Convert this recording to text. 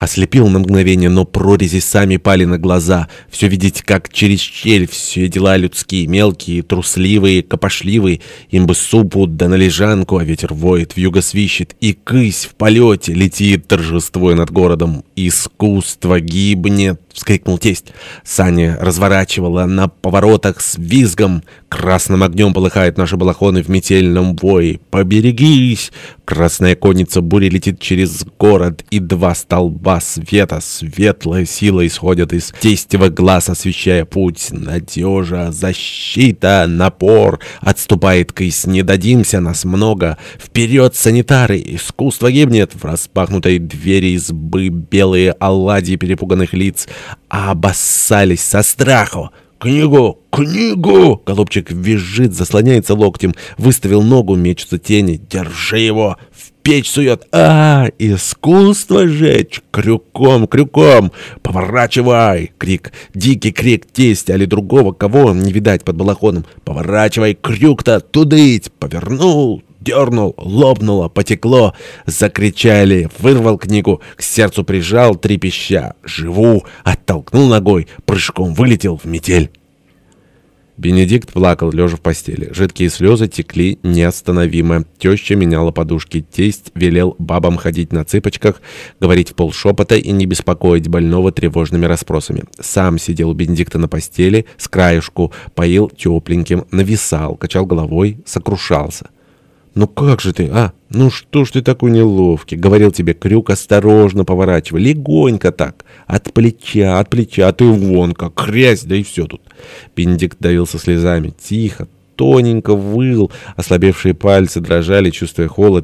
Ослепил на мгновение, но прорези сами пали на глаза. Все видеть, как через щель, все дела людские, мелкие, трусливые, копошливые. Им бы супу да на лежанку, а ветер воет, вьюга свищет, и кысь в полете летит, торжествуя над городом. Искусство гибнет, — вскрикнул тесть. Саня разворачивала на поворотах с визгом. Красным огнем полыхают наши балахоны в метельном вое. Поберегись! Красная конница бури летит через город, и два столба света, светлая сила исходят из тестевых глаз, освещая путь. Надежа, защита, напор. Отступает кысь, не дадимся, нас много. Вперед, санитары! Искусство гибнет! В распахнутой двери избы белые оладьи перепуганных лиц — обоссались со страху. «Книгу! Книгу!» Голубчик визжит, заслоняется локтем, выставил ногу, мечутся тени. «Держи его!» В печь сует. «А, искусство жечь! Крюком, крюком! Поворачивай!» Крик, дикий крик тестя или другого, кого не видать под балахоном. «Поворачивай, крюк-то, тудыть!» Повернул, дернул, лопнуло, потекло. Закричали, вырвал книгу, к сердцу прижал, трепеща. Живу, оттолкнул ногой, прыжком вылетел в метель. Бенедикт плакал, лежа в постели. Жидкие слезы текли неостановимо. Теща меняла подушки. Тесть велел бабам ходить на цыпочках, говорить в полшепота и не беспокоить больного тревожными расспросами. Сам сидел у Бенедикта на постели, с краешку, поил тепленьким, нависал, качал головой, сокрушался. «Ну как же ты, а? Ну что ж ты такой неловкий?» Говорил тебе, крюк осторожно поворачивай, легонько так, от плеча, от плеча, а ты вон как хрясь, да и все тут. Бенедикт давился слезами, тихо, тоненько выл, ослабевшие пальцы дрожали, чувствуя холод.